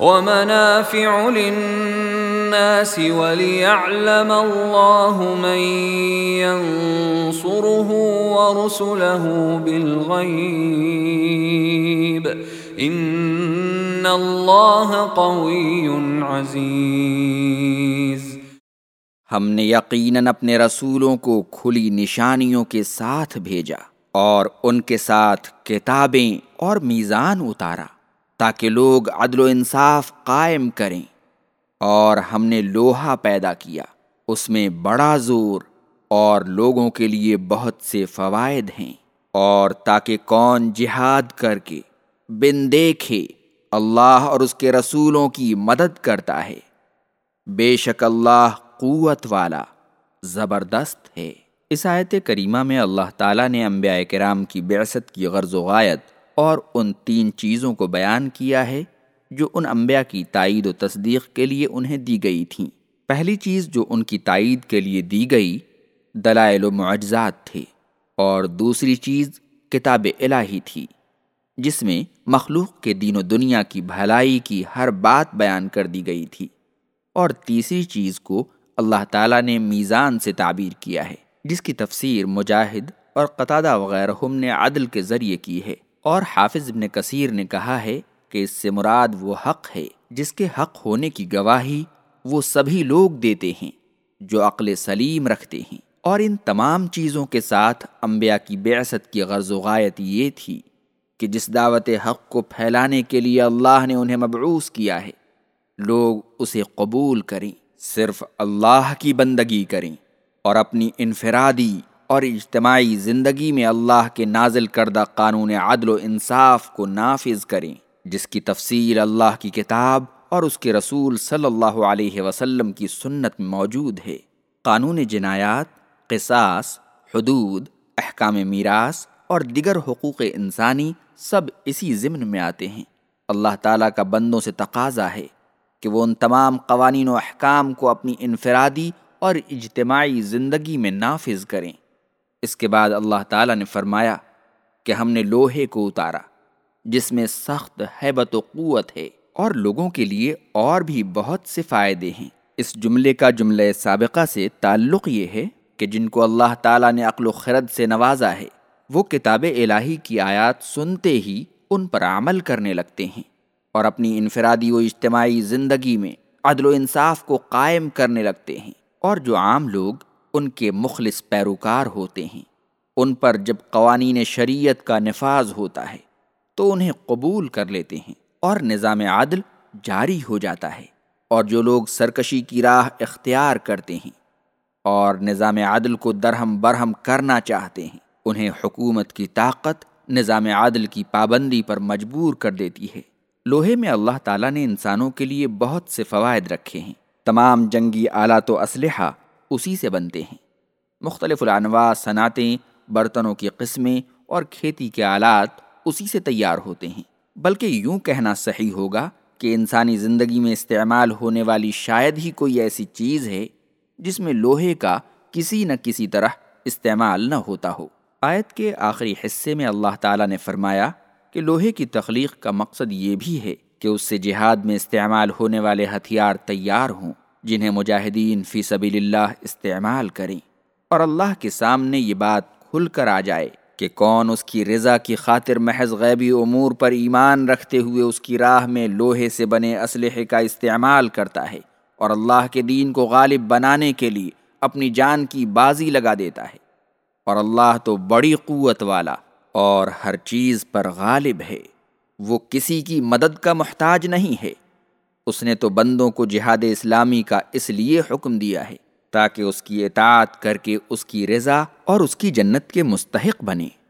ومنافع للناس وليعلم الله من ينصره ورسله بالغيب. ان اللہ قوی عزیز ہم نے یقیناً اپنے رسولوں کو کھلی نشانیوں کے ساتھ بھیجا اور ان کے ساتھ کتابیں اور میزان اتارا۔ تاکہ لوگ عدل و انصاف قائم کریں اور ہم نے لوہا پیدا کیا، اس میں بڑا زور اور لوگوں کے لیے بہت سے فوائد ہیں۔ اور تاکہ کون جہاد کر کے بن دیکھے، اللہ اور اس کے رسولوں کی مدد کرتا ہے۔ بے شک اللہ قوت والا زبردست ہے۔ اس آیت کریمہ میں اللہ تعالیٰ نے انبیاء کرام کی بعثت کی غرض و غایت اور ان تین چیزوں کو بیان کیا ہے جو ان انبیاء کی تائید و تصدیق کے لیے انہیں دی گئی تھیں۔ پہلی چیز جو ان کی تائید کے لیے دی گئی، دلائل و معجزات تھے۔ اور دوسری چیز کتاب الہی تھی، جس میں مخلوق کے دین و دنیا کی بھلائی کی ہر بات بیان کر دی گئی تھی۔ اور تیسری چیز کو اللہ تعالیٰ نے میزان سے تعبیر کیا ہے، جس کی تفسیر مجاہد اور قطادہ وغیرہ ہم نے عدل کے ذریعے کی ہے۔ اور حافظ ابن کثیر نے کہا ہے کہ اس سے مراد وہ حق ہے جس کے حق ہونے کی گواہی وہ سبھی لوگ دیتے ہیں، جو عقل سلیم رکھتے ہیں۔ اور ان تمام چیزوں کے ساتھ انبیاء کی بعثت کی غرض و غایت یہ تھی کہ جس دعوت حق کو پھیلانے کے لیے اللہ نے انہیں مبعوث کیا ہے، لوگ اسے قبول کریں، صرف اللہ کی بندگی کریں اور اپنی انفرادی اور اجتماعی زندگی میں اللہ کے نازل کردہ قانون عدل و انصاف کو نافذ کریں، جس کی تفصیل اللہ کی کتاب اور اس کے رسول صلی اللہ علیہ وسلم کی سنت میں موجود ہے۔ قانون جنایات، قصاص، حدود، احکام میراث اور دیگر حقوق انسانی سب اسی ضمن میں آتے ہیں۔ اللہ تعالیٰ کا بندوں سے تقاضا ہے کہ وہ ان تمام قوانین و احکام کو اپنی انفرادی اور اجتماعی زندگی میں نافذ کریں۔ اس کے بعد اللہ تعالیٰ نے فرمایا کہ ہم نے لوہے کو اتارا، جس میں سخت حیبت و قوت ہے اور لوگوں کے لیے اور بھی بہت سے فائدے ہیں۔ اس جملے کا جملہ سابقہ سے تعلق یہ ہے کہ جن کو اللہ تعالیٰ نے عقل و خرد سے نوازا ہے، وہ کتاب الہی کی آیات سنتے ہی ان پر عمل کرنے لگتے ہیں اور اپنی انفرادی و اجتماعی زندگی میں عدل و انصاف کو قائم کرنے لگتے ہیں۔ اور جو عام لوگ ان کے مخلص پیروکار ہوتے ہیں۔ ان پر جب قوانین شریعت کا نفاذ ہوتا ہے، تو انہیں قبول کر لیتے ہیں اور نظام عادل جاری ہو جاتا ہے۔ اور جو لوگ سرکشی کی راہ اختیار کرتے ہیں اور نظام عادل کو درہم برہم کرنا چاہتے ہیں، انہیں حکومت کی طاقت، نظام عادل کی پابندی پر مجبور کر دیتی ہے۔ لوہے میں اللہ تعالیٰ نے انسانوں کے لیے بہت سے فوائد رکھے ہیں۔ تمام جنگی آلات و اسلحہ اسی سے بنتے ہیں۔ مختلف الانواع صنعتیں، برتنوں کی قسمیں اور کھیتی کے آلات اسی سے تیار ہوتے ہیں۔ بلکہ یوں کہنا صحیح ہوگا کہ انسانی زندگی میں استعمال ہونے والی شاید ہی کوئی ایسی چیز ہے جس میں لوہے کا کسی نہ کسی طرح استعمال نہ ہوتا ہو۔ آیت کے آخری حصے میں اللہ تعالیٰ نے فرمایا کہ لوہے کی تخلیق کا مقصد یہ بھی ہے کہ اس سے جہاد میں استعمال ہونے والے ہتھیار تیار ہوں۔ جنہیں مجاہدین فی سبیل اللہ استعمال کریں۔ اور اللہ کے سامنے یہ بات کھل کر آ جائے کہ کون اس کی رضا کی خاطر محض غیبی امور پر ایمان رکھتے ہوئے اس کی راہ میں لوہے سے بنے اسلحے کا استعمال کرتا ہے اور اللہ کے دین کو غالب بنانے کے لیے اپنی جان کی بازی لگا دیتا ہے۔ اور اللہ تو بڑی قوت والا اور ہر چیز پر غالب ہے۔ وہ کسی کی مدد کا محتاج نہیں ہے۔ اس نے تو بندوں کو جہاد اسلامی کا اس لیے حکم دیا ہے تاکہ اس کی اطاعت کر کے اس کی رضا اور اس کی جنت کے مستحق بنے۔